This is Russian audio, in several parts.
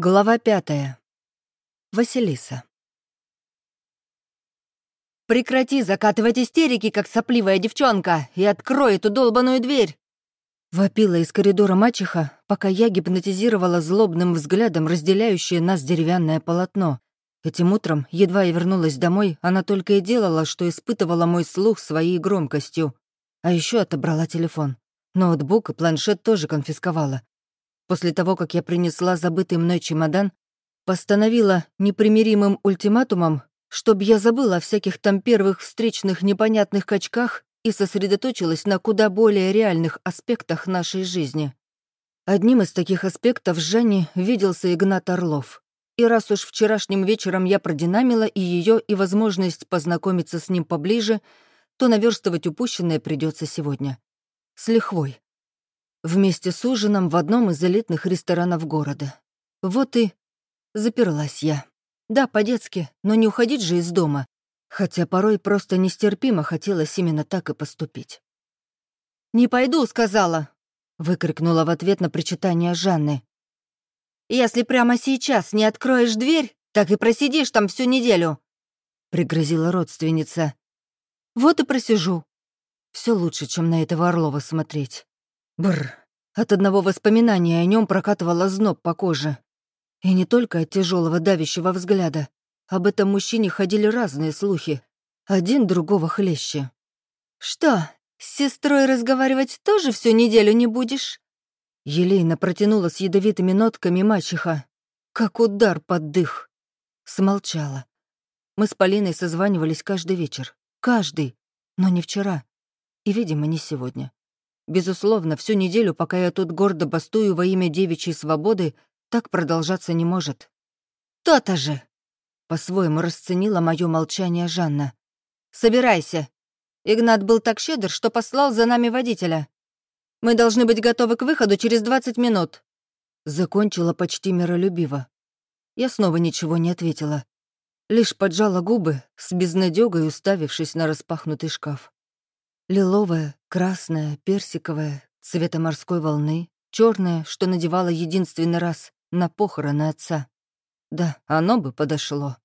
Глава пятая. Василиса. «Прекрати закатывать истерики, как сопливая девчонка, и открой эту долбаную дверь!» Вопила из коридора мачеха, пока я гипнотизировала злобным взглядом разделяющее нас деревянное полотно. Этим утром, едва я вернулась домой, она только и делала, что испытывала мой слух своей громкостью. А еще отобрала телефон. Ноутбук и планшет тоже конфисковала. После того, как я принесла забытый мной чемодан, постановила непримиримым ультиматумом, чтобы я забыла о всяких там первых встречных непонятных качках и сосредоточилась на куда более реальных аспектах нашей жизни. Одним из таких аспектов в Жанне виделся Игнат Орлов. И раз уж вчерашним вечером я продинамила и ее, и возможность познакомиться с ним поближе, то наверстывать упущенное придется сегодня. С лихвой. Вместе с ужином в одном из элитных ресторанов города. Вот и заперлась я. Да, по-детски, но не уходить же из дома. Хотя порой просто нестерпимо хотелось именно так и поступить. «Не пойду», — сказала, — выкрикнула в ответ на причитание Жанны. «Если прямо сейчас не откроешь дверь, так и просидишь там всю неделю», — пригрозила родственница. «Вот и просижу. Все лучше, чем на этого Орлова смотреть. Бр. От одного воспоминания о нем прокатывало зноб по коже. И не только от тяжелого давящего взгляда. Об этом мужчине ходили разные слухи. Один другого хлеще. «Что, с сестрой разговаривать тоже всю неделю не будешь?» Елейно протянула с ядовитыми нотками мачеха. Как удар под дых. Смолчала. Мы с Полиной созванивались каждый вечер. Каждый. Но не вчера. И, видимо, не сегодня. Безусловно, всю неделю, пока я тут гордо бастую во имя девичьей свободы, так продолжаться не может. «То-то же!» — по-своему расценила мое молчание Жанна. «Собирайся. Игнат был так щедр, что послал за нами водителя. Мы должны быть готовы к выходу через 20 минут». Закончила почти миролюбиво. Я снова ничего не ответила. Лишь поджала губы, с безнадёгой уставившись на распахнутый шкаф. Лиловая, красная, персиковая, цвета морской волны, черная, что надевала единственный раз на похороны отца. Да, оно бы подошло.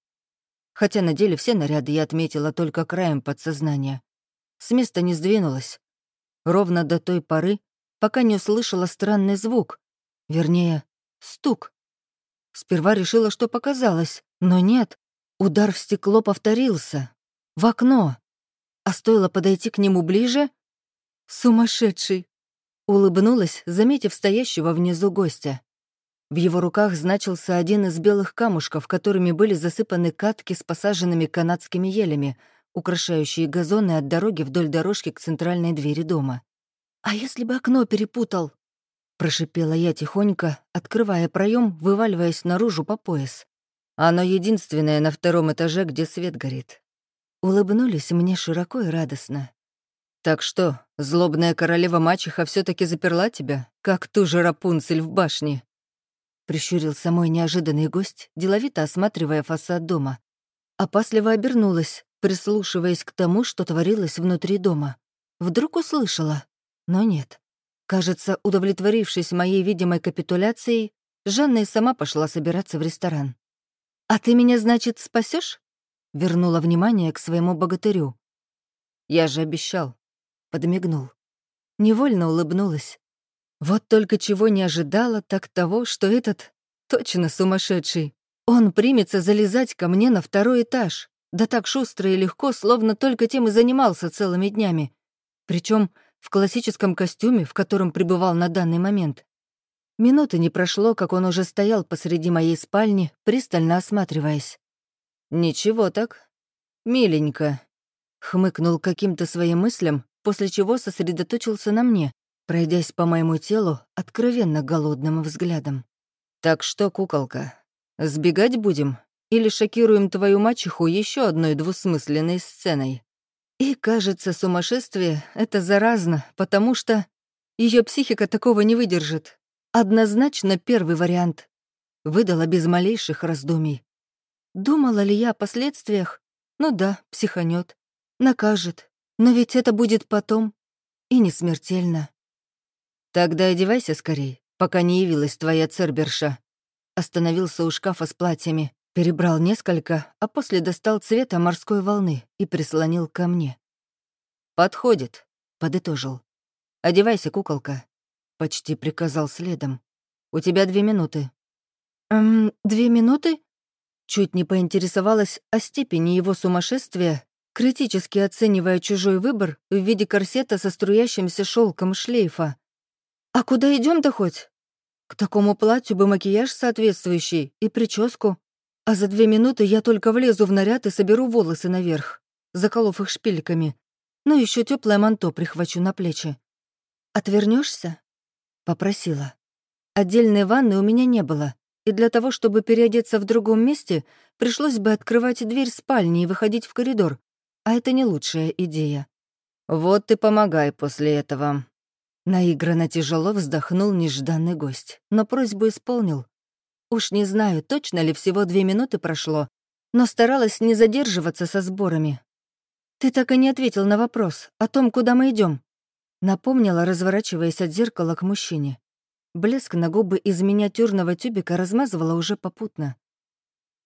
Хотя на деле все наряды я отметила только краем подсознания. С места не сдвинулась. Ровно до той поры, пока не услышала странный звук. Вернее, стук. Сперва решила, что показалось, но нет. Удар в стекло повторился. В окно. А стоило подойти к нему ближе... Сумасшедший! Улыбнулась, заметив стоящего внизу гостя. В его руках значился один из белых камушков, которыми были засыпаны катки с посаженными канадскими елями, украшающие газоны от дороги вдоль дорожки к центральной двери дома. «А если бы окно перепутал?» Прошипела я тихонько, открывая проем, вываливаясь наружу по пояс. Оно единственное на втором этаже, где свет горит. Улыбнулись мне широко и радостно. «Так что, злобная королева-мачеха все таки заперла тебя, как ту же Рапунцель в башне?» Прищурился мой неожиданный гость, деловито осматривая фасад дома. Опасливо обернулась, прислушиваясь к тому, что творилось внутри дома. Вдруг услышала, но нет. Кажется, удовлетворившись моей видимой капитуляцией, Жанна и сама пошла собираться в ресторан. «А ты меня, значит, спасешь? Вернула внимание к своему богатырю. «Я же обещал», — подмигнул. Невольно улыбнулась. Вот только чего не ожидала, так того, что этот точно сумасшедший. Он примется залезать ко мне на второй этаж. Да так шустро и легко, словно только тем и занимался целыми днями. Причем в классическом костюме, в котором пребывал на данный момент. Минуты не прошло, как он уже стоял посреди моей спальни, пристально осматриваясь. «Ничего так. Миленько», — хмыкнул каким-то своим мыслям, после чего сосредоточился на мне, пройдясь по моему телу откровенно голодным взглядом. «Так что, куколка, сбегать будем или шокируем твою мачеху еще одной двусмысленной сценой?» И, кажется, сумасшествие — это заразно, потому что ее психика такого не выдержит. Однозначно первый вариант. Выдала без малейших раздумий. Думала ли я о последствиях? Ну да, психанет. Накажет. Но ведь это будет потом. И не смертельно. Тогда одевайся скорей, пока не явилась твоя церберша. Остановился у шкафа с платьями, перебрал несколько, а после достал цвета морской волны и прислонил ко мне. «Подходит», — подытожил. «Одевайся, куколка», — почти приказал следом. «У тебя две минуты». «Эм, две минуты?» Чуть не поинтересовалась о степени его сумасшествия, критически оценивая чужой выбор в виде корсета со струящимся шелком шлейфа. «А куда идем то хоть?» К такому платью бы макияж соответствующий и прическу. А за две минуты я только влезу в наряд и соберу волосы наверх, заколов их шпильками. Ну, еще теплое манто прихвачу на плечи. Отвернешься? Попросила. Отдельной ванны у меня не было, и для того, чтобы переодеться в другом месте, пришлось бы открывать дверь спальни и выходить в коридор, а это не лучшая идея. Вот ты помогай после этого. Наигранно тяжело вздохнул нежданный гость, но просьбу исполнил. Уж не знаю, точно ли всего две минуты прошло, но старалась не задерживаться со сборами. «Ты так и не ответил на вопрос о том, куда мы идем. Напомнила, разворачиваясь от зеркала к мужчине. Блеск на губы из миниатюрного тюбика размазывала уже попутно.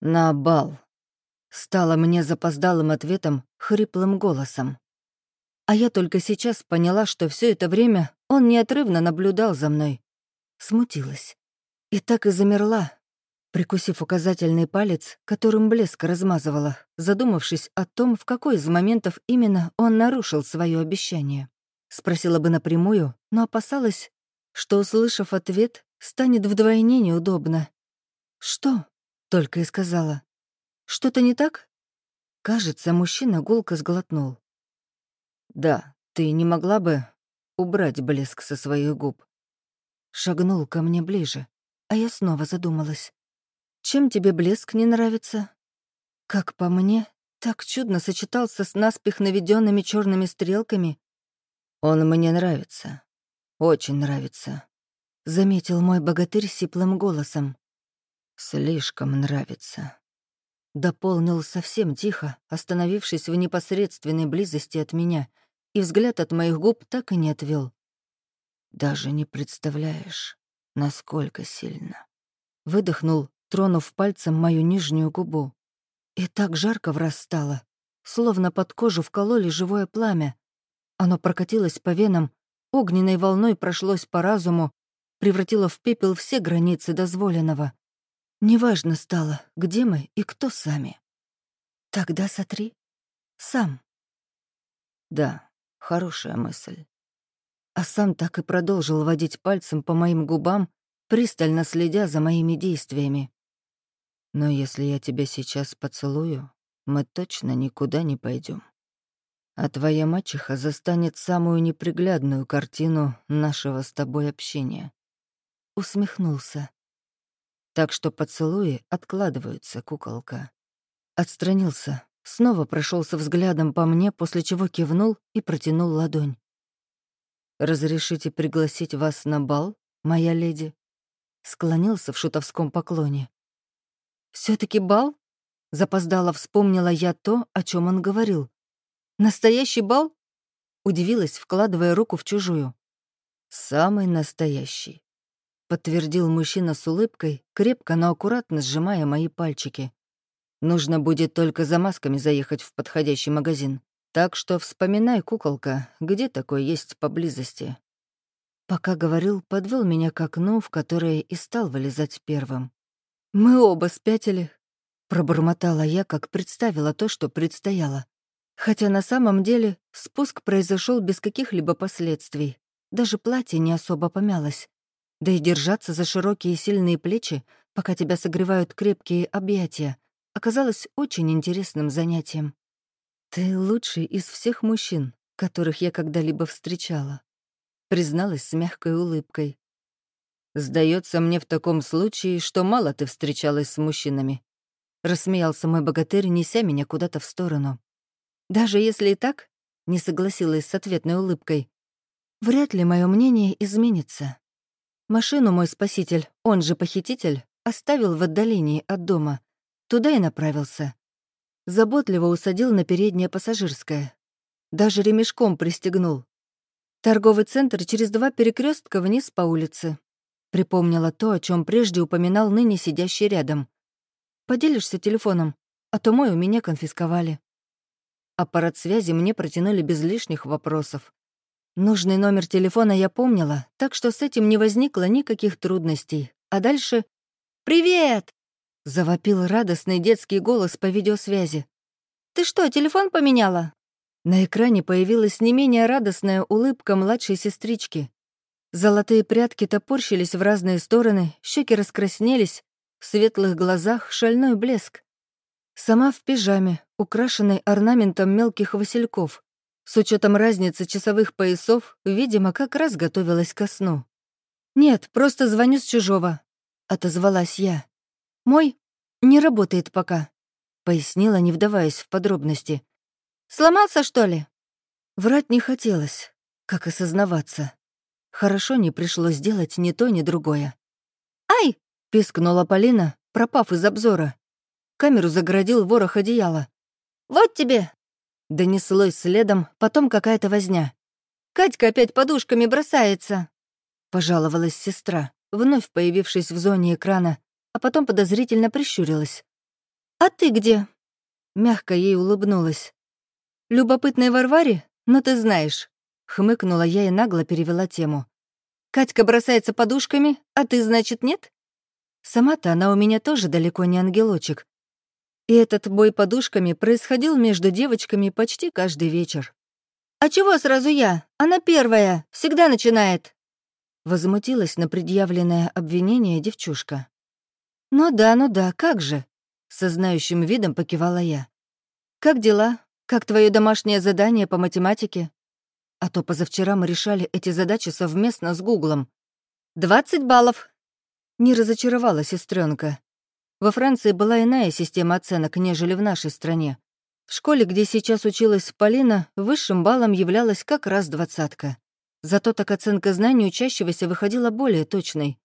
«На бал», — стало мне запоздалым ответом хриплым голосом. А я только сейчас поняла, что все это время он неотрывно наблюдал за мной. Смутилась. И так и замерла, прикусив указательный палец, которым блеск размазывала, задумавшись о том, в какой из моментов именно он нарушил свое обещание. Спросила бы напрямую, но опасалась, что, услышав ответ, станет вдвойне неудобно. «Что?» — только и сказала. «Что-то не так?» Кажется, мужчина гулко сглотнул. «Да, ты не могла бы убрать блеск со своих губ?» Шагнул ко мне ближе, а я снова задумалась. «Чем тебе блеск не нравится?» Как по мне, так чудно сочетался с наспех наведенными черными стрелками. «Он мне нравится. Очень нравится», — заметил мой богатырь сиплым голосом. «Слишком нравится». Дополнил совсем тихо, остановившись в непосредственной близости от меня — и взгляд от моих губ так и не отвел. «Даже не представляешь, насколько сильно». Выдохнул, тронув пальцем мою нижнюю губу. И так жарко в раз стало, словно под кожу вкололи живое пламя. Оно прокатилось по венам, огненной волной прошлось по разуму, превратило в пепел все границы дозволенного. Неважно стало, где мы и кто сами. Тогда сотри. Сам. Да, Хорошая мысль. А сам так и продолжил водить пальцем по моим губам, пристально следя за моими действиями. Но если я тебя сейчас поцелую, мы точно никуда не пойдем. А твоя мачеха застанет самую неприглядную картину нашего с тобой общения. Усмехнулся. Так что поцелуи откладываются, куколка. Отстранился, Снова прошелся взглядом по мне, после чего кивнул и протянул ладонь. «Разрешите пригласить вас на бал, моя леди?» Склонился в шутовском поклоне. все таки бал?» Запоздала вспомнила я то, о чем он говорил. «Настоящий бал?» Удивилась, вкладывая руку в чужую. «Самый настоящий», — подтвердил мужчина с улыбкой, крепко, но аккуратно сжимая мои пальчики. Нужно будет только за масками заехать в подходящий магазин. Так что вспоминай, куколка, где такое есть поблизости. Пока говорил, подвел меня к окну, в которое и стал вылезать первым. «Мы оба спятили», — пробормотала я, как представила то, что предстояло. Хотя на самом деле спуск произошел без каких-либо последствий. Даже платье не особо помялось. Да и держаться за широкие сильные плечи, пока тебя согревают крепкие объятия, оказалось очень интересным занятием. «Ты лучший из всех мужчин, которых я когда-либо встречала», призналась с мягкой улыбкой. Сдается мне в таком случае, что мало ты встречалась с мужчинами», рассмеялся мой богатырь, неся меня куда-то в сторону. «Даже если и так», — не согласилась с ответной улыбкой, «вряд ли мое мнение изменится. Машину мой спаситель, он же похититель, оставил в отдалении от дома, Туда и направился. Заботливо усадил на переднее пассажирское. Даже ремешком пристегнул. Торговый центр через два перекрестка вниз по улице. Припомнила то, о чем прежде упоминал ныне сидящий рядом. «Поделишься телефоном, а то мой у меня конфисковали». Аппарат связи мне протянули без лишних вопросов. Нужный номер телефона я помнила, так что с этим не возникло никаких трудностей. А дальше «Привет!» — завопил радостный детский голос по видеосвязи. «Ты что, телефон поменяла?» На экране появилась не менее радостная улыбка младшей сестрички. Золотые прядки топорщились в разные стороны, щеки раскраснелись, в светлых глазах шальной блеск. Сама в пижаме, украшенной орнаментом мелких васильков. С учетом разницы часовых поясов, видимо, как раз готовилась ко сну. «Нет, просто звоню с чужого», — отозвалась я. «Мой не работает пока», — пояснила, не вдаваясь в подробности. «Сломался, что ли?» Врать не хотелось, как и сознаваться. Хорошо не пришлось делать ни то, ни другое. «Ай!» — пискнула Полина, пропав из обзора. Камеру загородил ворох одеяла. «Вот тебе!» Донеслось следом, потом какая-то возня. «Катька опять подушками бросается!» Пожаловалась сестра, вновь появившись в зоне экрана, а потом подозрительно прищурилась. «А ты где?» Мягко ей улыбнулась. «Любопытной Варваре? Ну ты знаешь». Хмыкнула я и нагло перевела тему. «Катька бросается подушками, а ты, значит, нет?» Сама-то она у меня тоже далеко не ангелочек, и этот бой подушками происходил между девочками почти каждый вечер. «А чего сразу я? Она первая, всегда начинает!» Возмутилась на предъявленное обвинение девчушка. «Ну да, ну да, как же!» Со знающим видом покивала я. «Как дела? Как твое домашнее задание по математике?» А то позавчера мы решали эти задачи совместно с Гуглом. «Двадцать баллов!» Не разочаровала сестренка. Во Франции была иная система оценок, нежели в нашей стране. В школе, где сейчас училась Полина, высшим баллом являлась как раз двадцатка. Зато так оценка знаний учащегося выходила более точной.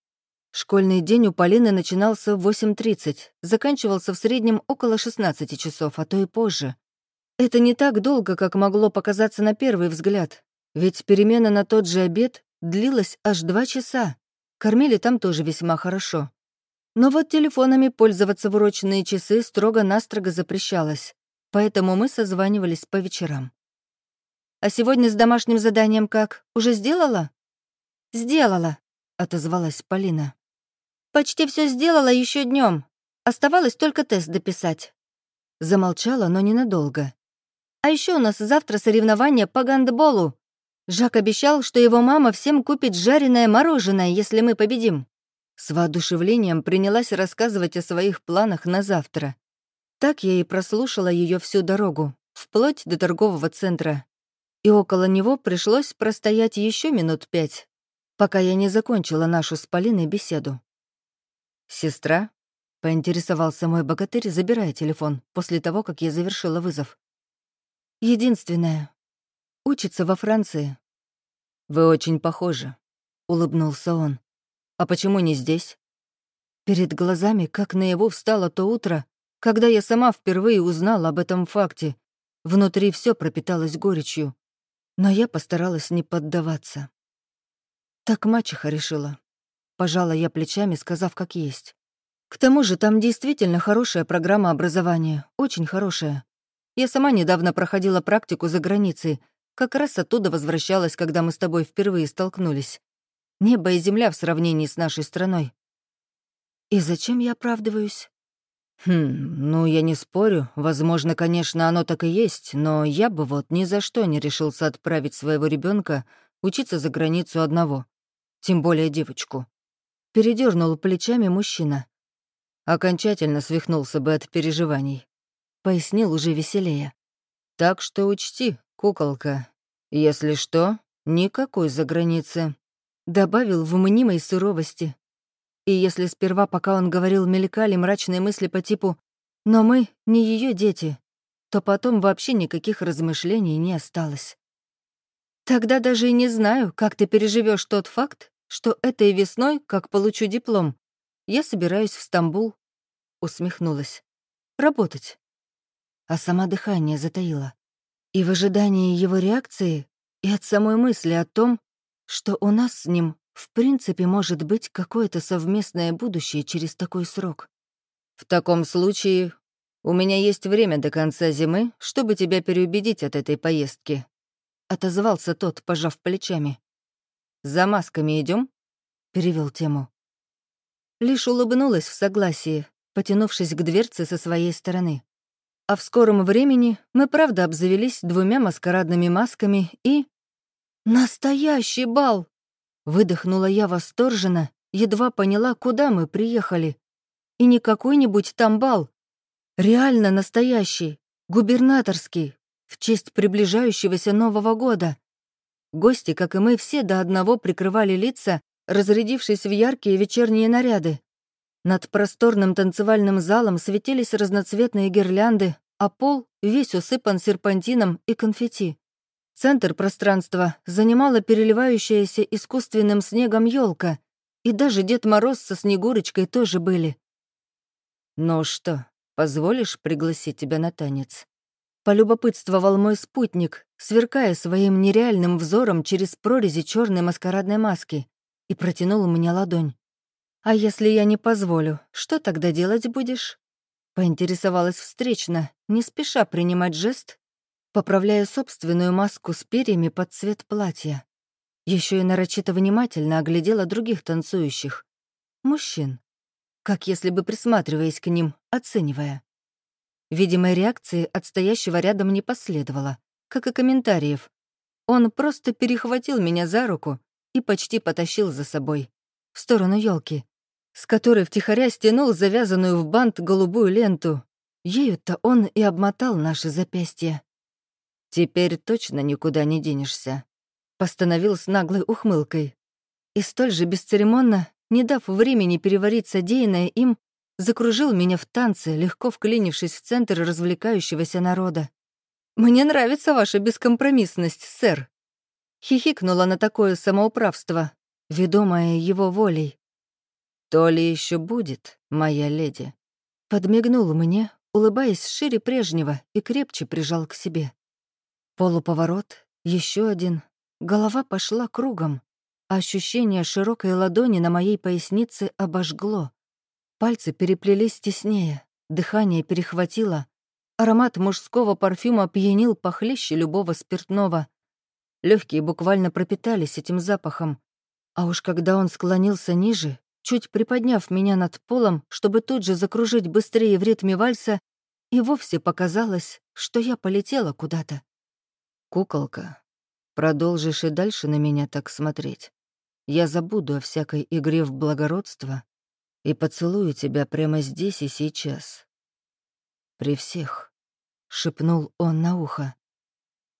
Школьный день у Полины начинался в 8.30, заканчивался в среднем около 16 часов, а то и позже. Это не так долго, как могло показаться на первый взгляд, ведь перемена на тот же обед длилась аж два часа. Кормили там тоже весьма хорошо. Но вот телефонами пользоваться в урочные часы строго-настрого запрещалось, поэтому мы созванивались по вечерам. «А сегодня с домашним заданием как? Уже сделала?» «Сделала», — отозвалась Полина. «Почти все сделала еще днем. Оставалось только тест дописать». Замолчала, но ненадолго. «А еще у нас завтра соревнования по гандболу. Жак обещал, что его мама всем купит жареное мороженое, если мы победим». С воодушевлением принялась рассказывать о своих планах на завтра. Так я и прослушала ее всю дорогу, вплоть до торгового центра. И около него пришлось простоять еще минут пять, пока я не закончила нашу с Полиной беседу. «Сестра?» — поинтересовался мой богатырь, забирая телефон после того, как я завершила вызов. «Единственная. Учится во Франции». «Вы очень похожи», — улыбнулся он. А почему не здесь? Перед глазами, как наяву, встало то утро, когда я сама впервые узнала об этом факте. Внутри все пропиталось горечью. Но я постаралась не поддаваться. Так мачеха решила. Пожала я плечами, сказав, как есть. К тому же там действительно хорошая программа образования, очень хорошая. Я сама недавно проходила практику за границей, как раз оттуда возвращалась, когда мы с тобой впервые столкнулись. Небо и земля в сравнении с нашей страной. И зачем я оправдываюсь? Хм, ну, я не спорю. Возможно, конечно, оно так и есть, но я бы вот ни за что не решился отправить своего ребенка учиться за границу одного. Тем более девочку. Передернул плечами мужчина. Окончательно свихнулся бы от переживаний. Пояснил уже веселее. Так что учти, куколка, если что, никакой за границы добавил в мнимой суровости. И если сперва, пока он говорил, мелькали мрачные мысли по типу «но мы не ее дети», то потом вообще никаких размышлений не осталось. Тогда даже и не знаю, как ты переживешь тот факт, что этой весной, как получу диплом, я собираюсь в Стамбул. Усмехнулась. Работать. А сама дыхание затаила. И в ожидании его реакции, и от самой мысли о том, что у нас с ним в принципе может быть какое-то совместное будущее через такой срок. В таком случае у меня есть время до конца зимы, чтобы тебя переубедить от этой поездки. Отозвался тот, пожав плечами. За масками идем? перевел тему. Лишь улыбнулась в согласии, потянувшись к дверце со своей стороны. А в скором времени мы правда обзавелись двумя маскарадными масками и... «Настоящий бал!» Выдохнула я восторженно, едва поняла, куда мы приехали. И не какой-нибудь там бал. Реально настоящий, губернаторский, в честь приближающегося Нового года. Гости, как и мы, все до одного прикрывали лица, разрядившись в яркие вечерние наряды. Над просторным танцевальным залом светились разноцветные гирлянды, а пол весь усыпан серпантином и конфетти. Центр пространства занимала переливающаяся искусственным снегом елка, и даже Дед Мороз со Снегурочкой тоже были. «Ну что, позволишь пригласить тебя на танец?» Полюбопытствовал мой спутник, сверкая своим нереальным взором через прорези черной маскарадной маски, и протянул мне ладонь. «А если я не позволю, что тогда делать будешь?» Поинтересовалась встречно, не спеша принимать жест, поправляя собственную маску с перьями под цвет платья. Еще и нарочито внимательно оглядела других танцующих. Мужчин. Как если бы присматриваясь к ним, оценивая. Видимой реакции от стоящего рядом не последовало, как и комментариев. Он просто перехватил меня за руку и почти потащил за собой, в сторону елки с которой втихаря стянул завязанную в бант голубую ленту. Ею-то он и обмотал наши запястья. «Теперь точно никуда не денешься», — постановил с наглой ухмылкой. И столь же бесцеремонно, не дав времени переварить содеянное им, закружил меня в танце, легко вклинившись в центр развлекающегося народа. «Мне нравится ваша бескомпромиссность, сэр», — хихикнула на такое самоуправство, ведомое его волей. «То ли еще будет, моя леди?» Подмигнул мне, улыбаясь шире прежнего и крепче прижал к себе. Полуповорот, еще один. Голова пошла кругом, ощущение широкой ладони на моей пояснице обожгло. Пальцы переплелись теснее, дыхание перехватило. Аромат мужского парфюма пьянил похлеще любого спиртного. Легкие буквально пропитались этим запахом. А уж когда он склонился ниже, чуть приподняв меня над полом, чтобы тут же закружить быстрее в ритме вальса, и вовсе показалось, что я полетела куда-то. «Куколка, продолжишь и дальше на меня так смотреть. Я забуду о всякой игре в благородство и поцелую тебя прямо здесь и сейчас. При всех», — шепнул он на ухо.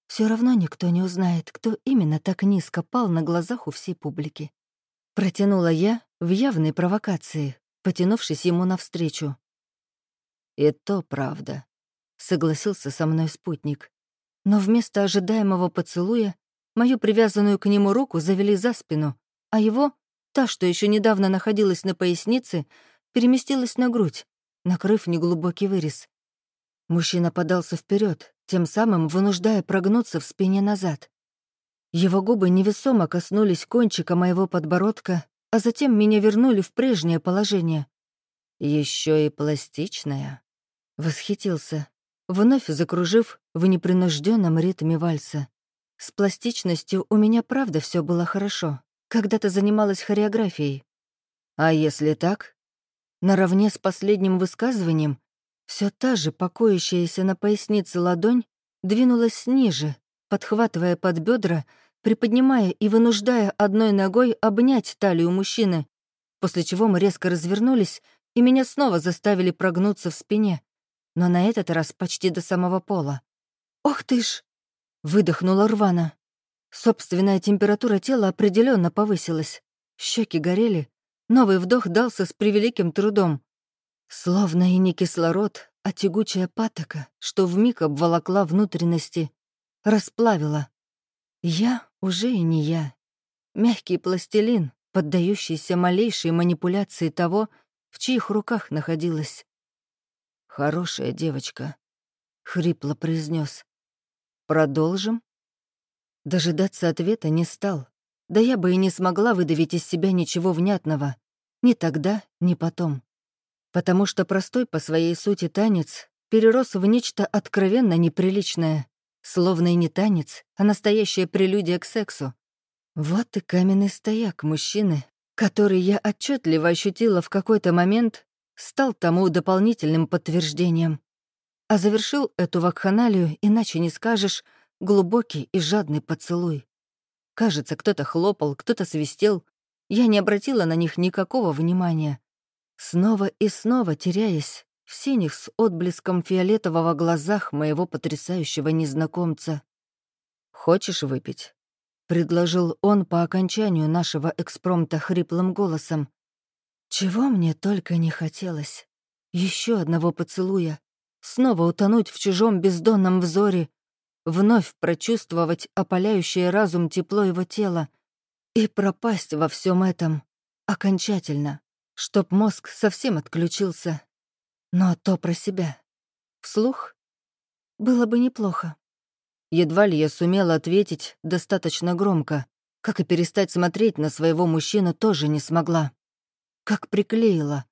Все равно никто не узнает, кто именно так низко пал на глазах у всей публики. Протянула я, в явной провокации, потянувшись ему навстречу. «И то правда», — согласился со мной спутник. Но вместо ожидаемого поцелуя мою привязанную к нему руку завели за спину, а его, та, что еще недавно находилась на пояснице, переместилась на грудь, накрыв неглубокий вырез. Мужчина подался вперед, тем самым вынуждая прогнуться в спине назад. Его губы невесомо коснулись кончика моего подбородка, а затем меня вернули в прежнее положение. Еще и пластичная. Восхитился, вновь закружив в непринужденном ритме вальса. С пластичностью у меня правда все было хорошо. Когда-то занималась хореографией. А если так? Наравне с последним высказыванием все та же покоящаяся на пояснице ладонь двинулась ниже, подхватывая под бедра приподнимая и вынуждая одной ногой обнять талию мужчины, после чего мы резко развернулись, и меня снова заставили прогнуться в спине, но на этот раз почти до самого пола. «Ох ты ж!» — выдохнула рвано. Собственная температура тела определенно повысилась. Щеки горели, новый вдох дался с превеликим трудом. Словно и не кислород, а тягучая патока, что вмиг обволокла внутренности, расплавила. Я уже и не я. Мягкий пластилин, поддающийся малейшей манипуляции того, в чьих руках находилась. «Хорошая девочка», — хрипло произнес. «Продолжим?» Дожидаться ответа не стал. Да я бы и не смогла выдавить из себя ничего внятного. Ни тогда, ни потом. Потому что простой по своей сути танец перерос в нечто откровенно неприличное. Словно и не танец, а настоящая прелюдия к сексу. Вот и каменный стояк мужчины, который я отчетливо ощутила в какой-то момент, стал тому дополнительным подтверждением. А завершил эту вакханалию, иначе не скажешь, глубокий и жадный поцелуй. Кажется, кто-то хлопал, кто-то свистел. Я не обратила на них никакого внимания. Снова и снова теряясь в синих с отблеском фиолетового глазах моего потрясающего незнакомца. «Хочешь выпить?» — предложил он по окончанию нашего экспромта хриплым голосом. Чего мне только не хотелось. Еще одного поцелуя. Снова утонуть в чужом бездонном взоре. Вновь прочувствовать опаляющее разум тепло его тела. И пропасть во всем этом. Окончательно. Чтоб мозг совсем отключился. Но то про себя. Вслух? Было бы неплохо. Едва ли я сумела ответить достаточно громко, как и перестать смотреть на своего мужчину тоже не смогла. Как приклеила.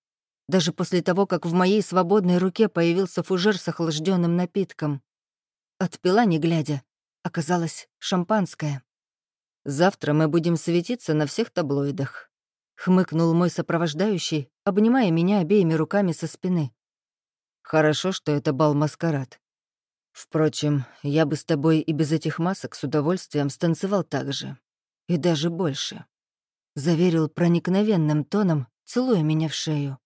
Даже после того, как в моей свободной руке появился фужер с охлажденным напитком. Отпила, не глядя. Оказалось, шампанское. «Завтра мы будем светиться на всех таблоидах», — хмыкнул мой сопровождающий, обнимая меня обеими руками со спины. «Хорошо, что это бал-маскарад. Впрочем, я бы с тобой и без этих масок с удовольствием станцевал так же. И даже больше. Заверил проникновенным тоном, целуя меня в шею.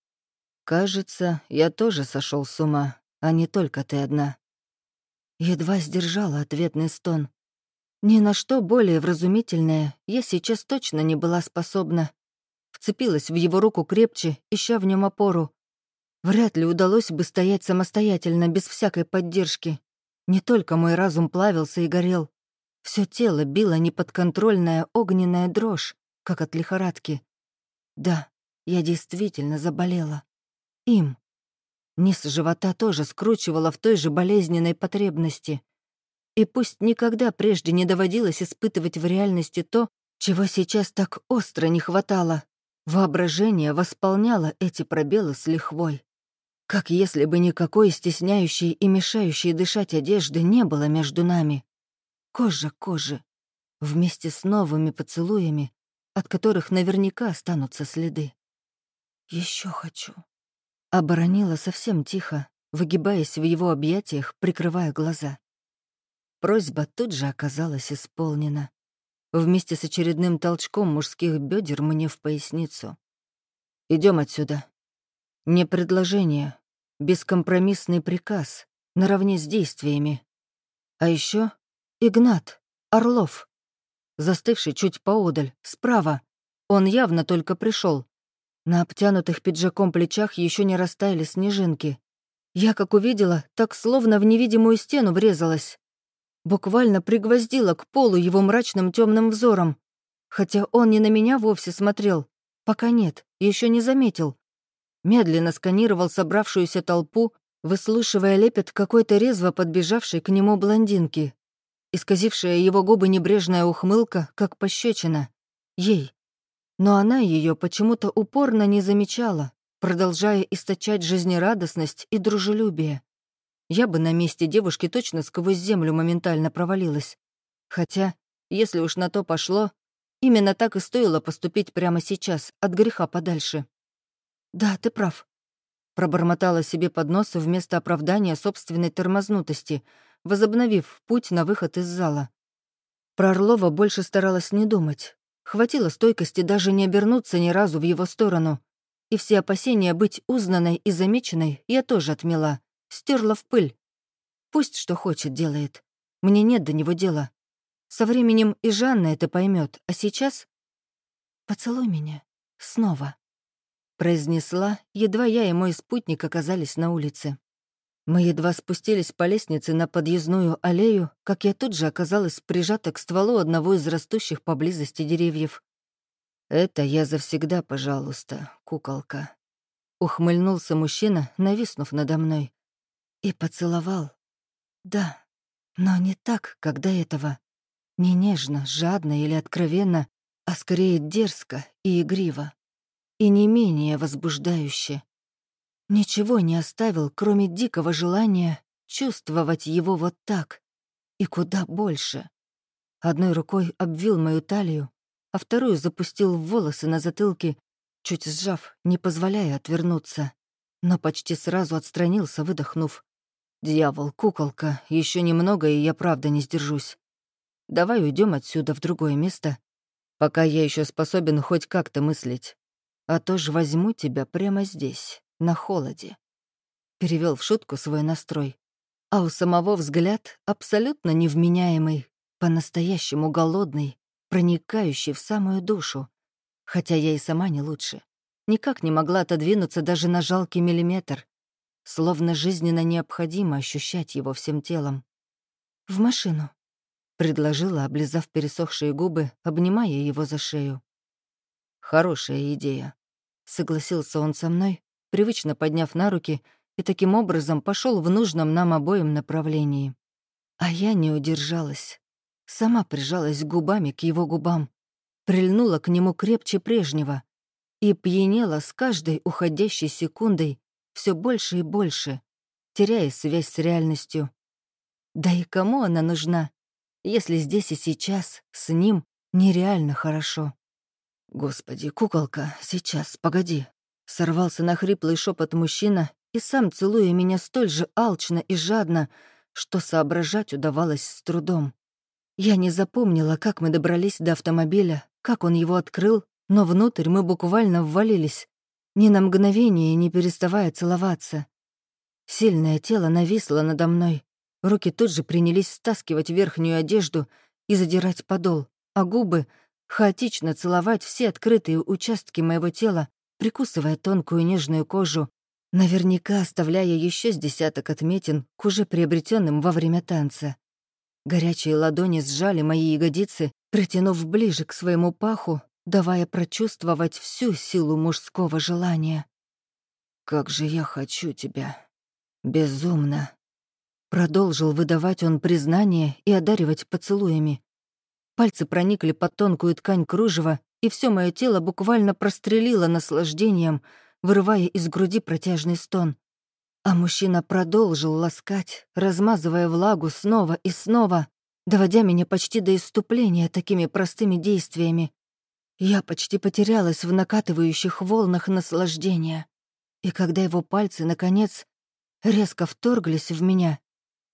Кажется, я тоже сошел с ума, а не только ты одна. Едва сдержала ответный стон. Ни на что более вразумительное я сейчас точно не была способна. Вцепилась в его руку крепче, ища в нем опору. Вряд ли удалось бы стоять самостоятельно, без всякой поддержки. Не только мой разум плавился и горел. Все тело било неподконтрольная огненная дрожь, как от лихорадки. Да, я действительно заболела. Им. Низ живота тоже скручивала в той же болезненной потребности. И пусть никогда прежде не доводилось испытывать в реальности то, чего сейчас так остро не хватало, воображение восполняло эти пробелы с лихвой. Как если бы никакой стесняющей и мешающей дышать одежды не было между нами. Кожа к коже. Вместе с новыми поцелуями, от которых наверняка останутся следы. Еще хочу. Оборонила совсем тихо, выгибаясь в его объятиях, прикрывая глаза. Просьба тут же оказалась исполнена. Вместе с очередным толчком мужских бедер мне в поясницу. Идем отсюда. Не предложение, бескомпромиссный приказ, наравне с действиями. А еще Игнат, Орлов, застывший чуть поодаль, справа. Он явно только пришел. На обтянутых пиджаком плечах еще не растаяли снежинки. Я, как увидела, так словно в невидимую стену врезалась. Буквально пригвоздила к полу его мрачным темным взором. Хотя он не на меня вовсе смотрел. Пока нет, еще не заметил медленно сканировал собравшуюся толпу, выслушивая лепет какой-то резво подбежавшей к нему блондинки. Исказившая его губы небрежная ухмылка, как пощечина. Ей. Но она ее почему-то упорно не замечала, продолжая источать жизнерадостность и дружелюбие. Я бы на месте девушки точно сквозь землю моментально провалилась. Хотя, если уж на то пошло, именно так и стоило поступить прямо сейчас, от греха подальше. «Да, ты прав», — пробормотала себе под нос вместо оправдания собственной тормознутости, возобновив путь на выход из зала. Про Орлова больше старалась не думать. Хватило стойкости даже не обернуться ни разу в его сторону. И все опасения быть узнанной и замеченной я тоже отмела, стерла в пыль. Пусть что хочет делает. Мне нет до него дела. Со временем и Жанна это поймет, а сейчас... Поцелуй меня. Снова произнесла, едва я и мой спутник оказались на улице. Мы едва спустились по лестнице на подъездную аллею, как я тут же оказалась прижата к стволу одного из растущих поблизости деревьев. «Это я завсегда, пожалуйста, куколка», — ухмыльнулся мужчина, нависнув надо мной. И поцеловал. Да, но не так, как до этого. Не нежно, жадно или откровенно, а скорее дерзко и игриво, и не менее возбуждающе. Ничего не оставил, кроме дикого желания чувствовать его вот так и куда больше. Одной рукой обвил мою талию, а вторую запустил в волосы на затылке, чуть сжав, не позволяя отвернуться, но почти сразу отстранился, выдохнув. «Дьявол, куколка, еще немного, и я правда не сдержусь. Давай уйдем отсюда в другое место, пока я еще способен хоть как-то мыслить. А то ж возьму тебя прямо здесь, на холоде». Перевел в шутку свой настрой. А у самого взгляд абсолютно невменяемый, по-настоящему голодный, проникающий в самую душу. Хотя я и сама не лучше. Никак не могла отодвинуться даже на жалкий миллиметр. Словно жизненно необходимо ощущать его всем телом. «В машину», — предложила, облизав пересохшие губы, обнимая его за шею. «Хорошая идея», — согласился он со мной, привычно подняв на руки, и таким образом пошел в нужном нам обоим направлении. А я не удержалась. Сама прижалась губами к его губам, прильнула к нему крепче прежнего и пьянела с каждой уходящей секундой все больше и больше, теряя связь с реальностью. Да и кому она нужна, если здесь и сейчас с ним нереально хорошо? Господи, куколка, сейчас, погоди. Сорвался на хриплый шепот мужчина и сам целуя меня столь же алчно и жадно, что соображать удавалось с трудом. Я не запомнила, как мы добрались до автомобиля, как он его открыл, но внутрь мы буквально ввалились, ни на мгновение не переставая целоваться. Сильное тело нависло надо мной, руки тут же принялись стаскивать верхнюю одежду и задирать подол, а губы — хаотично целовать все открытые участки моего тела, прикусывая тонкую нежную кожу, наверняка оставляя еще с десяток отметин к уже приобретенным во время танца. Горячие ладони сжали мои ягодицы, притянув ближе к своему паху, давая прочувствовать всю силу мужского желания. «Как же я хочу тебя! Безумно!» Продолжил выдавать он признание и одаривать поцелуями. Пальцы проникли под тонкую ткань кружева, и все мое тело буквально прострелило наслаждением — вырывая из груди протяжный стон. А мужчина продолжил ласкать, размазывая влагу снова и снова, доводя меня почти до иступления такими простыми действиями. Я почти потерялась в накатывающих волнах наслаждения. И когда его пальцы, наконец, резко вторглись в меня,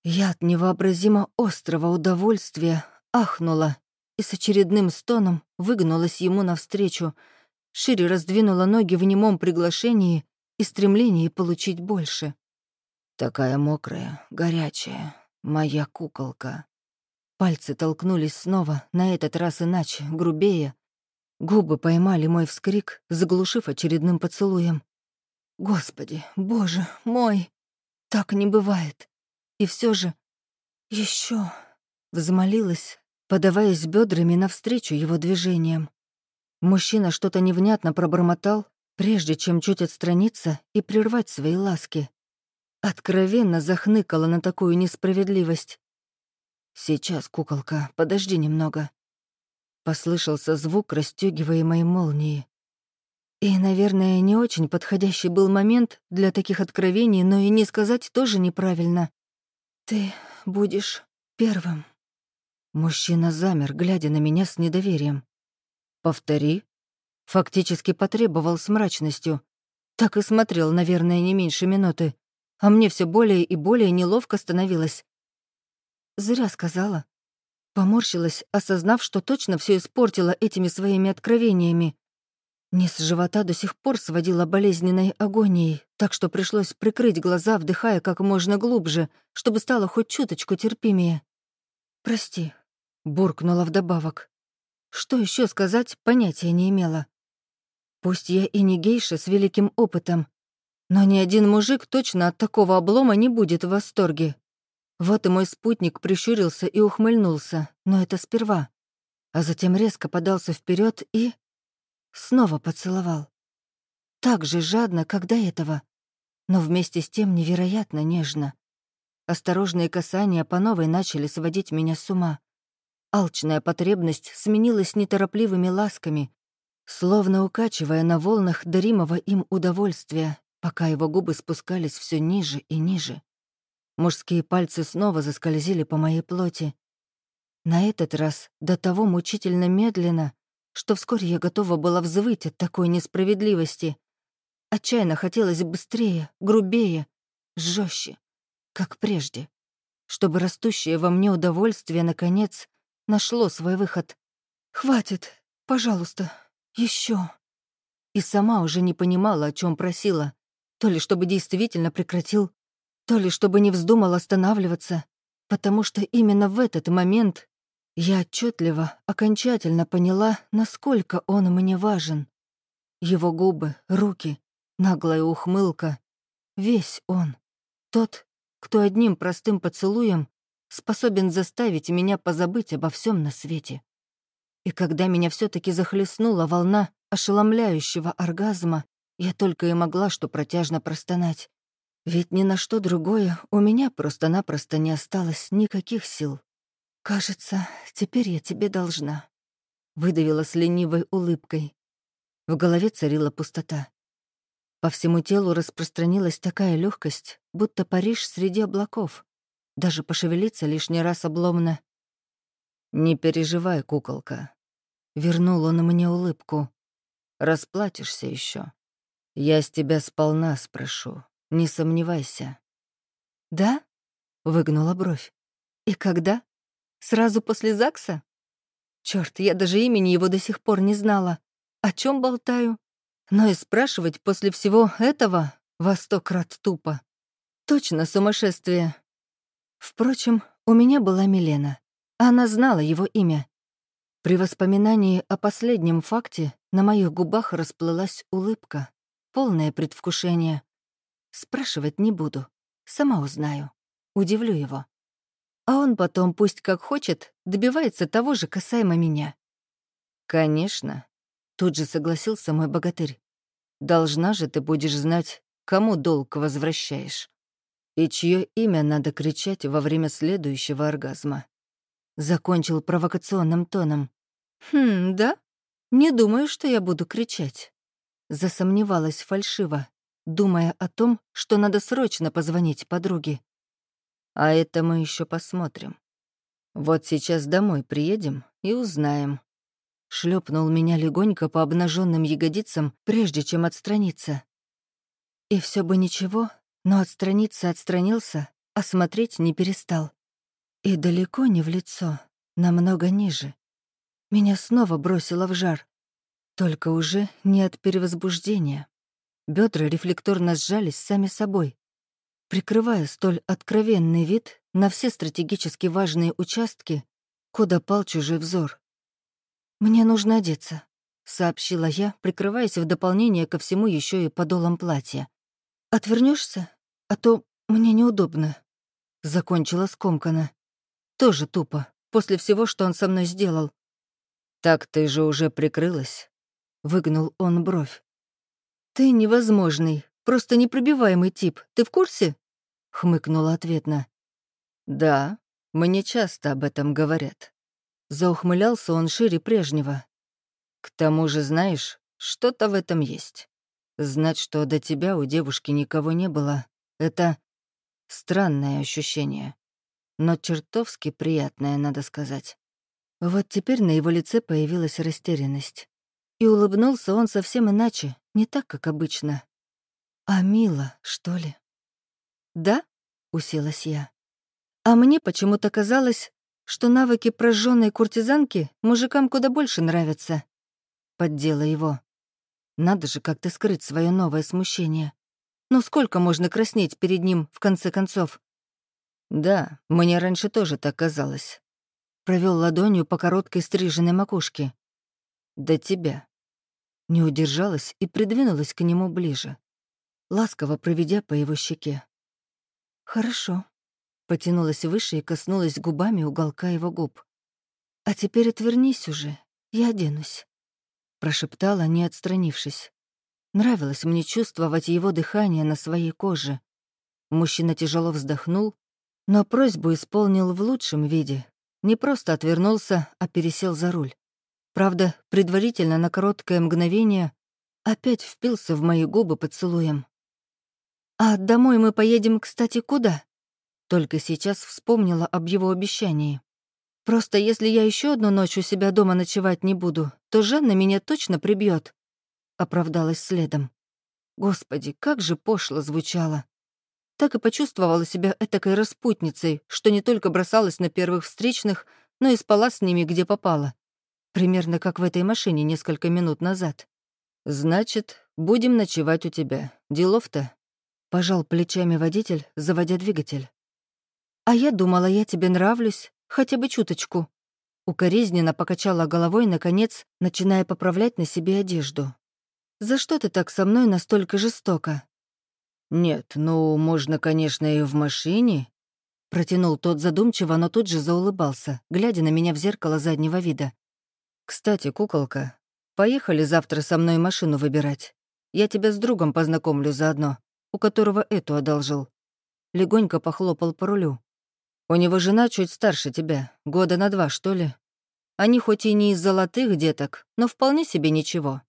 я от невообразимо острого удовольствия ахнула и с очередным стоном выгнулась ему навстречу, шире раздвинула ноги в немом приглашении и стремлении получить больше. «Такая мокрая, горячая, моя куколка». Пальцы толкнулись снова, на этот раз иначе, грубее. Губы поймали мой вскрик, заглушив очередным поцелуем. «Господи, боже мой! Так не бывает!» И все же... еще взмолилась, подаваясь бедрами навстречу его движениям. Мужчина что-то невнятно пробормотал, прежде чем чуть отстраниться и прервать свои ласки. Откровенно захныкала на такую несправедливость. «Сейчас, куколка, подожди немного». Послышался звук расстёгиваемой молнии. И, наверное, не очень подходящий был момент для таких откровений, но и не сказать тоже неправильно. «Ты будешь первым». Мужчина замер, глядя на меня с недоверием. «Повтори». Фактически потребовал с мрачностью. Так и смотрел, наверное, не меньше минуты. А мне все более и более неловко становилось. Зря сказала. Поморщилась, осознав, что точно все испортила этими своими откровениями. Низ живота до сих пор сводила болезненной агонией, так что пришлось прикрыть глаза, вдыхая как можно глубже, чтобы стало хоть чуточку терпимее. «Прости», — буркнула вдобавок. Что еще сказать, понятия не имела. Пусть я и не гейша с великим опытом, но ни один мужик точно от такого облома не будет в восторге. Вот и мой спутник прищурился и ухмыльнулся, но это сперва. А затем резко подался вперед и... снова поцеловал. Так же жадно, как до этого, но вместе с тем невероятно нежно. Осторожные касания по новой начали сводить меня с ума. Алчная потребность сменилась неторопливыми ласками, словно укачивая на волнах даримого им удовольствия, пока его губы спускались все ниже и ниже. Мужские пальцы снова заскользили по моей плоти. На этот раз до того мучительно медленно, что вскоре я готова была взвыть от такой несправедливости. Отчаянно хотелось быстрее, грубее, жестче, как прежде, чтобы растущее во мне удовольствие, наконец, нашло свой выход. «Хватит, пожалуйста, еще. И сама уже не понимала, о чем просила. То ли чтобы действительно прекратил, то ли чтобы не вздумал останавливаться, потому что именно в этот момент я отчетливо, окончательно поняла, насколько он мне важен. Его губы, руки, наглая ухмылка. Весь он. Тот, кто одним простым поцелуем способен заставить меня позабыть обо всем на свете. И когда меня все таки захлестнула волна ошеломляющего оргазма, я только и могла что протяжно простонать. Ведь ни на что другое у меня просто-напросто не осталось никаких сил. «Кажется, теперь я тебе должна», — выдавила с ленивой улыбкой. В голове царила пустота. По всему телу распространилась такая легкость, будто Париж среди облаков. Даже пошевелиться лишний раз обломно. «Не переживай, куколка», — вернул он мне улыбку. «Расплатишься еще. Я с тебя сполна спрошу, не сомневайся». «Да?» — выгнула бровь. «И когда?» Сразу после ЗАГСа? Черт, я даже имени его до сих пор не знала. О чем болтаю? Но и спрашивать после всего этого во сто крат тупо. Точно сумасшествие. Впрочем, у меня была Милена. Она знала его имя. При воспоминании о последнем факте на моих губах расплылась улыбка, полное предвкушение. Спрашивать не буду, сама узнаю, удивлю его а он потом, пусть как хочет, добивается того же касаемо меня. «Конечно», — тут же согласился мой богатырь. «Должна же ты будешь знать, кому долг возвращаешь. И чье имя надо кричать во время следующего оргазма». Закончил провокационным тоном. «Хм, да? Не думаю, что я буду кричать». Засомневалась фальшиво, думая о том, что надо срочно позвонить подруге. А это мы еще посмотрим. Вот сейчас домой приедем и узнаем. Шлепнул меня легонько по обнаженным ягодицам, прежде чем отстраниться. И все бы ничего, но отстраниться отстранился, а смотреть не перестал. И далеко не в лицо, намного ниже. Меня снова бросило в жар. Только уже не от перевозбуждения. Бедра рефлекторно сжались сами собой прикрывая столь откровенный вид на все стратегически важные участки, куда пал чужой взор. «Мне нужно одеться», — сообщила я, прикрываясь в дополнение ко всему еще и подолом платья. Отвернешься, А то мне неудобно», — закончила скомкана. «Тоже тупо, после всего, что он со мной сделал». «Так ты же уже прикрылась», — выгнул он бровь. «Ты невозможный, просто непробиваемый тип, ты в курсе?» — хмыкнула ответно. «Да, мне часто об этом говорят». Заухмылялся он шире прежнего. «К тому же, знаешь, что-то в этом есть. Знать, что до тебя у девушки никого не было, это странное ощущение. Но чертовски приятное, надо сказать». Вот теперь на его лице появилась растерянность. И улыбнулся он совсем иначе, не так, как обычно. А мило, что ли? «Да?» — уселась я. «А мне почему-то казалось, что навыки прожженной куртизанки мужикам куда больше нравятся». Поддела его. Надо же как-то скрыть свое новое смущение. Ну сколько можно краснеть перед ним, в конце концов? Да, мне раньше тоже так казалось. Провел ладонью по короткой стриженной макушке. До тебя. Не удержалась и придвинулась к нему ближе, ласково проведя по его щеке. «Хорошо». Потянулась выше и коснулась губами уголка его губ. «А теперь отвернись уже, я оденусь», — прошептала, не отстранившись. Нравилось мне чувствовать его дыхание на своей коже. Мужчина тяжело вздохнул, но просьбу исполнил в лучшем виде, не просто отвернулся, а пересел за руль. Правда, предварительно на короткое мгновение опять впился в мои губы поцелуем. «А домой мы поедем, кстати, куда?» Только сейчас вспомнила об его обещании. «Просто если я еще одну ночь у себя дома ночевать не буду, то Жанна меня точно прибьет. оправдалась следом. Господи, как же пошло звучало. Так и почувствовала себя этакой распутницей, что не только бросалась на первых встречных, но и спала с ними где попало. Примерно как в этой машине несколько минут назад. «Значит, будем ночевать у тебя. Делов-то?» Пожал плечами водитель, заводя двигатель. «А я думала, я тебе нравлюсь, хотя бы чуточку». Укоризненно покачала головой, наконец, начиная поправлять на себе одежду. «За что ты так со мной настолько жестоко?» «Нет, ну, можно, конечно, и в машине», Протянул тот задумчиво, но тут же заулыбался, глядя на меня в зеркало заднего вида. «Кстати, куколка, поехали завтра со мной машину выбирать. Я тебя с другом познакомлю заодно, у которого эту одолжил». Легонько похлопал по рулю. «У него жена чуть старше тебя, года на два, что ли. Они хоть и не из золотых деток, но вполне себе ничего».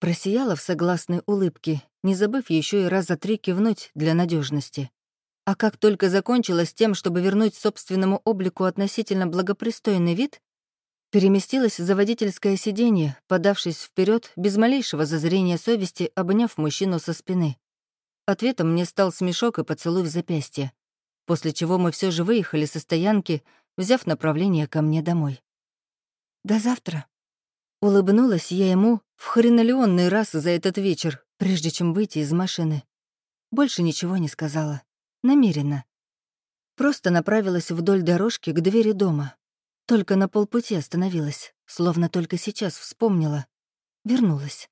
Просияла в согласной улыбке, не забыв еще и раза три кивнуть для надежности. А как только закончилось тем, чтобы вернуть собственному облику относительно благопристойный вид, Переместилась за водительское сиденье, подавшись вперед без малейшего зазрения совести, обняв мужчину со спины. Ответом мне стал смешок и поцелуй в запястье, после чего мы все же выехали со стоянки, взяв направление ко мне домой. «До завтра», — улыбнулась я ему в хренолеонный раз за этот вечер, прежде чем выйти из машины. Больше ничего не сказала. Намеренно. Просто направилась вдоль дорожки к двери дома. Только на полпути остановилась, словно только сейчас вспомнила. Вернулась.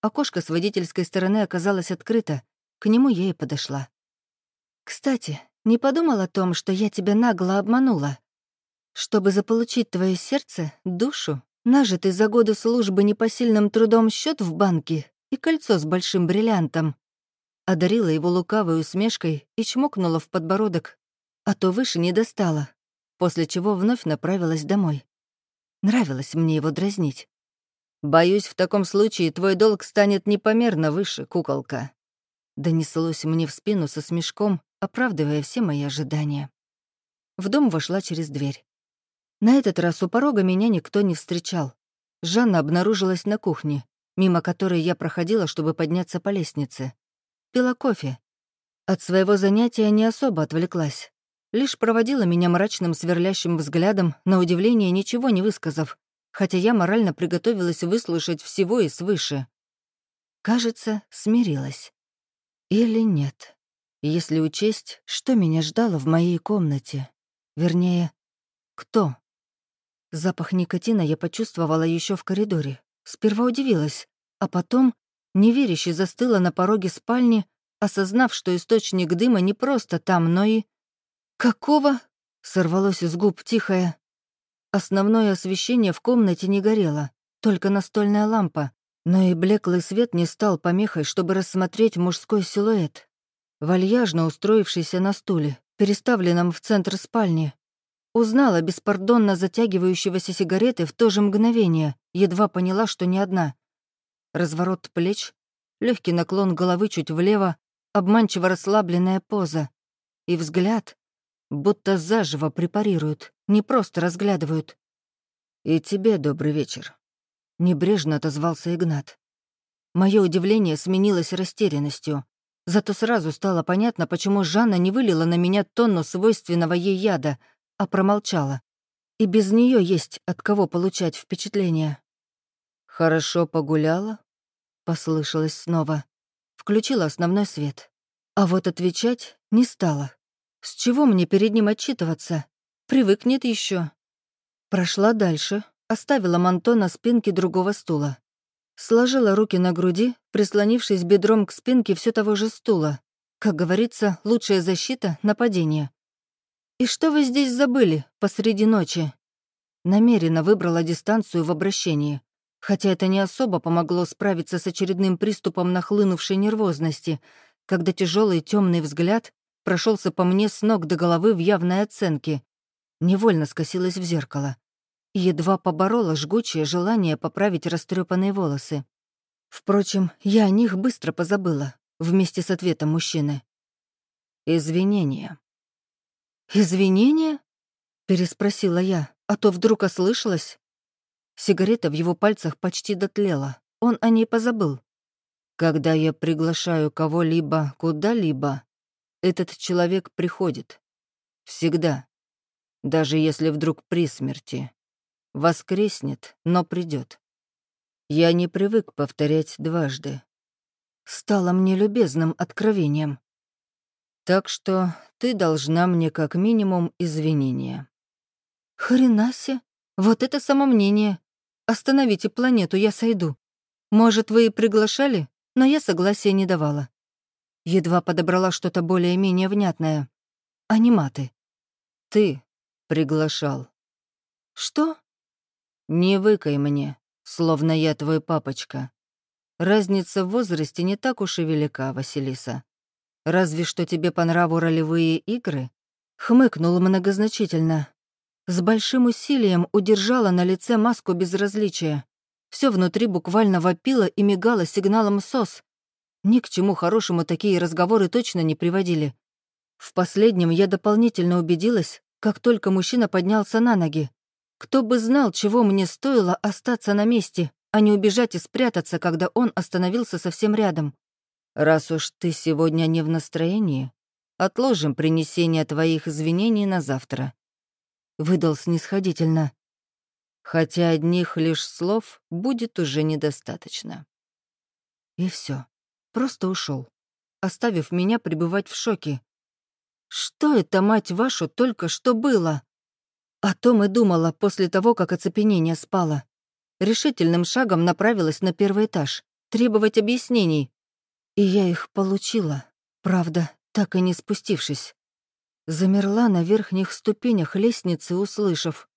Окошко с водительской стороны оказалось открыто, к нему я и подошла. «Кстати, не подумал о том, что я тебя нагло обманула? Чтобы заполучить твое сердце, душу, нажитый за годы службы непосильным трудом счет в банке и кольцо с большим бриллиантом». Одарила его лукавой усмешкой и чмокнула в подбородок, а то выше не достала, после чего вновь направилась домой. Нравилось мне его дразнить. «Боюсь, в таком случае твой долг станет непомерно выше, куколка», донеслось мне в спину со смешком, оправдывая все мои ожидания. В дом вошла через дверь. На этот раз у порога меня никто не встречал. Жанна обнаружилась на кухне, мимо которой я проходила, чтобы подняться по лестнице. Пила кофе. От своего занятия не особо отвлеклась лишь проводила меня мрачным сверлящим взглядом, на удивление ничего не высказав, хотя я морально приготовилась выслушать всего и свыше. Кажется, смирилась. Или нет, если учесть, что меня ждало в моей комнате. Вернее, кто? Запах никотина я почувствовала еще в коридоре. Сперва удивилась, а потом неверяще застыла на пороге спальни, осознав, что источник дыма не просто там, но и «Какого?» — сорвалось из губ тихое. Основное освещение в комнате не горело, только настольная лампа, но и блеклый свет не стал помехой, чтобы рассмотреть мужской силуэт. Вальяжно устроившийся на стуле, переставленном в центр спальни. Узнала беспардонно затягивающегося сигареты в то же мгновение, едва поняла, что не одна. Разворот плеч, легкий наклон головы чуть влево, обманчиво расслабленная поза. И взгляд, будто заживо препарируют, не просто разглядывают. «И тебе добрый вечер», — небрежно отозвался Игнат. Мое удивление сменилось растерянностью. Зато сразу стало понятно, почему Жанна не вылила на меня тонну свойственного ей яда, а промолчала. И без нее есть от кого получать впечатление. «Хорошо погуляла?» — послышалось снова. Включила основной свет. А вот отвечать не стала. С чего мне перед ним отчитываться? Привыкнет еще. Прошла дальше, оставила манто на спинке другого стула. Сложила руки на груди, прислонившись бедром к спинке все того же стула. Как говорится, лучшая защита — нападение. «И что вы здесь забыли посреди ночи?» Намеренно выбрала дистанцию в обращении, хотя это не особо помогло справиться с очередным приступом нахлынувшей нервозности, когда тяжелый темный взгляд прошелся по мне с ног до головы в явной оценке. Невольно скосилась в зеркало. Едва поборола жгучее желание поправить растрепанные волосы. Впрочем, я о них быстро позабыла, вместе с ответом мужчины. «Извинения». «Извинения?» — переспросила я, а то вдруг ослышалась. Сигарета в его пальцах почти дотлела, он о ней позабыл. «Когда я приглашаю кого-либо куда-либо, этот человек приходит. Всегда. Даже если вдруг при смерти. Воскреснет, но придет. Я не привык повторять дважды. Стало мне любезным откровением. Так что ты должна мне как минимум извинения. Хренасе, вот это самомнение. Остановите планету, я сойду. Может, вы и приглашали, но я согласия не давала. Едва подобрала что-то более-менее внятное. Аниматы. Ты приглашал. Что? Не выкай мне, словно я твой папочка. Разница в возрасте не так уж и велика, Василиса. Разве что тебе по нраву ролевые игры? Хмыкнул многозначительно. С большим усилием удержала на лице маску безразличия. Все внутри буквально вопило и мигало сигналом СОС. Ни к чему хорошему такие разговоры точно не приводили. В последнем я дополнительно убедилась, как только мужчина поднялся на ноги. Кто бы знал, чего мне стоило остаться на месте, а не убежать и спрятаться, когда он остановился совсем рядом. «Раз уж ты сегодня не в настроении, отложим принесение твоих извинений на завтра», — выдал снисходительно. «Хотя одних лишь слов будет уже недостаточно». И все, просто ушел, оставив меня пребывать в шоке. Что это, мать вашу, только что было? О том и думала после того, как оцепенение спало. Решительным шагом направилась на первый этаж, требовать объяснений. И я их получила, правда, так и не спустившись. Замерла на верхних ступенях лестницы, услышав.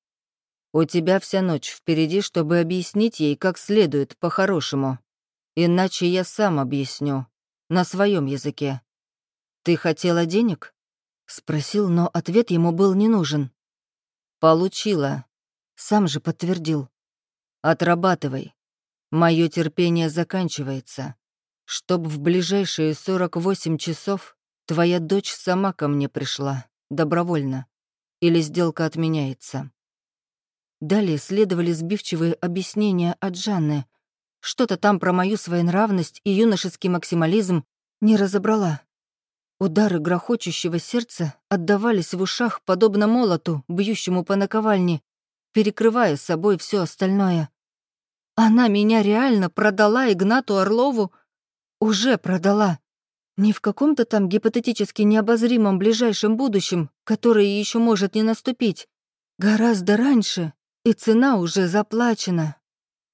«У тебя вся ночь впереди, чтобы объяснить ей как следует, по-хорошему. Иначе я сам объясню, на своем языке. Ты хотела денег?» Спросил, но ответ ему был не нужен. «Получила», — сам же подтвердил. «Отрабатывай. Мое терпение заканчивается. Чтоб в ближайшие 48 часов твоя дочь сама ко мне пришла, добровольно. Или сделка отменяется». Далее следовали сбивчивые объяснения от Жанны. Что-то там про мою своенравность и юношеский максимализм не разобрала. Удары грохочущего сердца отдавались в ушах, подобно молоту, бьющему по наковальне, перекрывая собой все остальное. Она меня реально продала Игнату Орлову? Уже продала. Не в каком-то там гипотетически необозримом ближайшем будущем, которое еще может не наступить. Гораздо раньше, и цена уже заплачена.